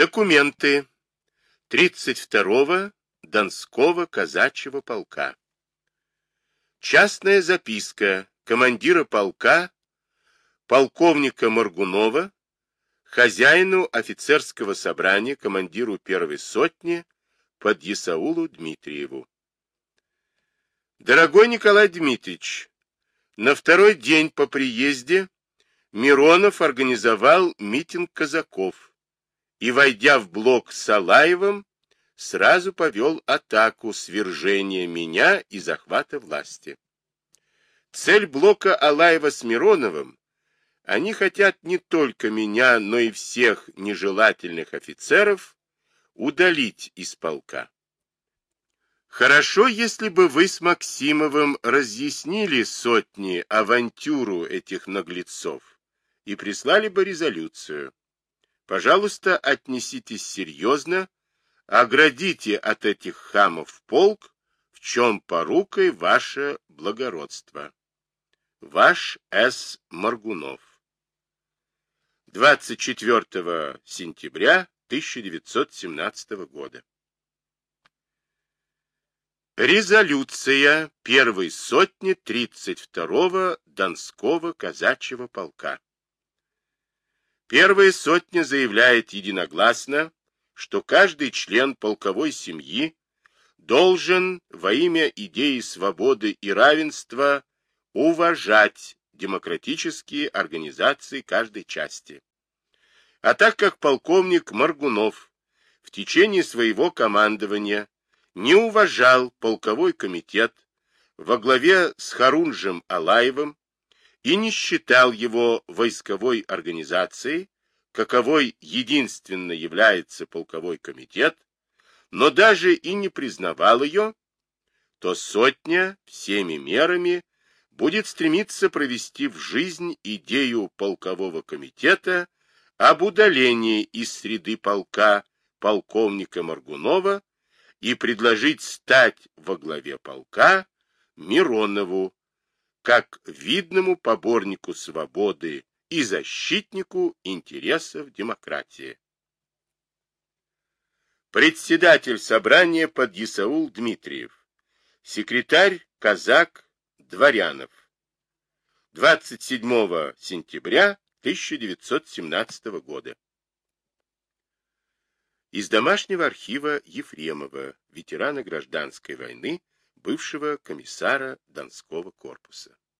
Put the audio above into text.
Документы 32-го Донского казачьего полка. Частная записка командира полка, полковника Моргунова, хозяину офицерского собрания, командиру первой сотни, под Исаулу Дмитриеву. Дорогой Николай Дмитриевич, на второй день по приезде Миронов организовал митинг казаков и, войдя в блок с Алаевым, сразу повел атаку свержения меня и захвата власти. Цель блока Алаева с Мироновым они хотят не только меня, но и всех нежелательных офицеров удалить из полка. Хорошо, если бы вы с Максимовым разъяснили сотни авантюру этих наглецов и прислали бы резолюцию. Пожалуйста, отнеситесь серьезно, оградите от этих хамов полк, в чем порукой ваше благородство. Ваш С. Маргунов 24 сентября 1917 года. Резолюция первой сотни 32-го Донского казачьего полка. Первая сотня заявляет единогласно, что каждый член полковой семьи должен во имя идеи свободы и равенства уважать демократические организации каждой части. А так как полковник Маргунов в течение своего командования не уважал полковой комитет во главе с Харунжем Алаевым и не считал его войсковой организацией, каковой единственно является полковой комитет, но даже и не признавал ее, то сотня всеми мерами будет стремиться провести в жизнь идею полкового комитета об удалении из среды полка полковника Маргунова и предложить стать во главе полка Миронову, как видному поборнику свободы и защитнику интересов демократии. Председатель собрания Подъясаул Дмитриев, секретарь Казак Дворянов. 27 сентября 1917 года. Из домашнего архива Ефремова, ветерана гражданской войны, бывшего комиссара Донского корпуса.